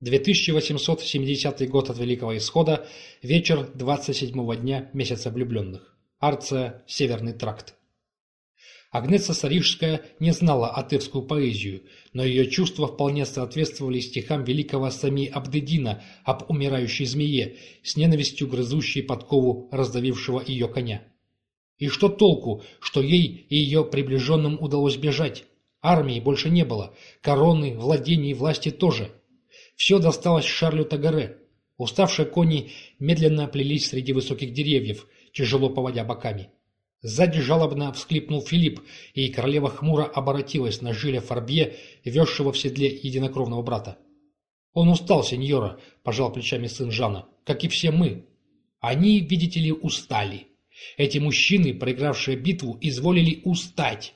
2870 год от Великого Исхода, вечер 27-го дня месяца влюбленных. Арция, Северный тракт. Агнеса Сарижская не знала атырскую поэзию, но ее чувства вполне соответствовали стихам великого Сами Абдедина об умирающей змее, с ненавистью грызущей подкову раздавившего ее коня. И что толку, что ей и ее приближенным удалось бежать? Армии больше не было, короны, владений, власти тоже – все досталось Шарлю Тагаре. Уставшие кони медленно плелись среди высоких деревьев, тяжело поводя боками. Сзади жалобно всклипнул Филипп, и королева хмуро оборотилась на жиля Фарбье, везшего в седле единокровного брата. «Он устал, сеньора», — пожал плечами сын Жана, — «как и все мы. Они, видите ли, устали. Эти мужчины, проигравшие битву, изволили устать.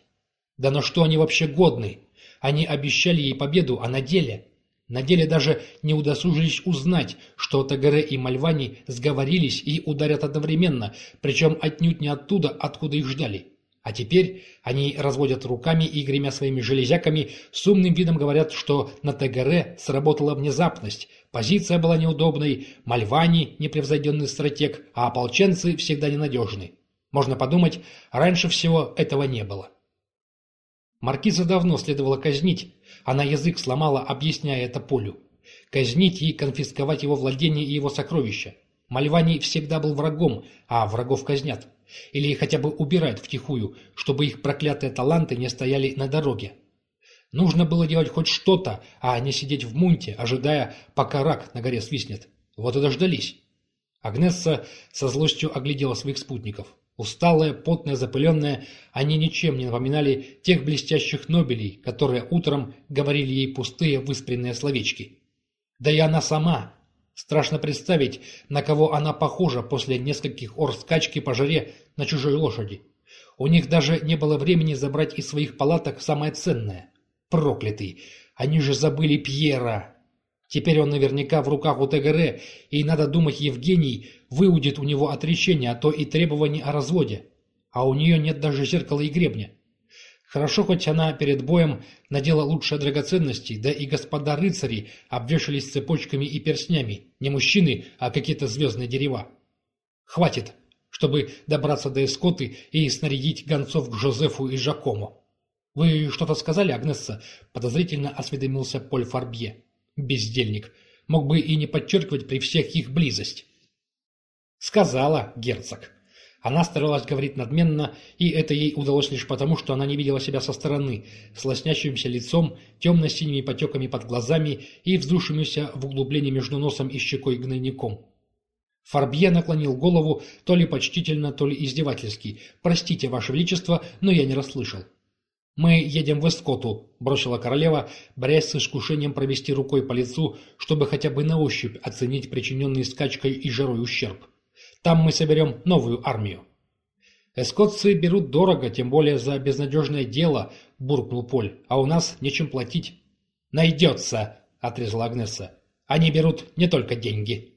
Да на что они вообще годны? Они обещали ей победу, а на деле...» На деле даже не удосужились узнать, что Тагаре и Мальвани сговорились и ударят одновременно, причем отнюдь не оттуда, откуда их ждали. А теперь они разводят руками и, гремя своими железяками, с умным видом говорят, что на Тагаре сработала внезапность, позиция была неудобной, Мальвани – непревзойденный стратег, а ополченцы всегда ненадежны. Можно подумать, раньше всего этого не было. Маркиза давно следовало казнить, она язык сломала, объясняя это Полю. Казнить и конфисковать его владение и его сокровища. Мальвани всегда был врагом, а врагов казнят. Или хотя бы убирают втихую, чтобы их проклятые таланты не стояли на дороге. Нужно было делать хоть что-то, а не сидеть в мунте, ожидая, пока рак на горе свистнет. Вот и дождались. Агнесса со злостью оглядела своих спутников. Усталые, потные, запыленные, они ничем не напоминали тех блестящих нобелей, которые утром говорили ей пустые выспренные словечки. Да и она сама. Страшно представить, на кого она похожа после нескольких ор скачки по жаре на чужой лошади. У них даже не было времени забрать из своих палаток самое ценное. Проклятый! Они же забыли Пьера! Теперь он наверняка в руках у ТГР, и, надо думать, Евгений выудит у него отречение, а то и требование о разводе. А у нее нет даже зеркала и гребня. Хорошо, хоть она перед боем надела лучшие драгоценности, да и господа рыцари обвешались цепочками и перстнями, не мужчины, а какие-то звездные дерева. Хватит, чтобы добраться до Эскоты и снарядить гонцов к Жозефу и Жакому. «Вы что-то сказали, Агнесса?» – подозрительно осведомился Поль Фарбье. Бездельник. Мог бы и не подчеркивать при всех их близость. Сказала герцог. Она старалась говорить надменно, и это ей удалось лишь потому, что она не видела себя со стороны, с лоснящимся лицом, темно-синими потеками под глазами и вздувшимися в углублении между носом и щекой гнойником. Фарбье наклонил голову то ли почтительно, то ли издевательски. «Простите, Ваше Величество, но я не расслышал». «Мы едем в Эскоту», – бросила королева, борясь с искушением провести рукой по лицу, чтобы хотя бы на ощупь оценить причиненный скачкой и жарой ущерб. «Там мы соберем новую армию». «Эскотцы берут дорого, тем более за безнадежное дело», – буркнул Поль, – «а у нас нечем платить». «Найдется», – отрезала Агнесса. «Они берут не только деньги».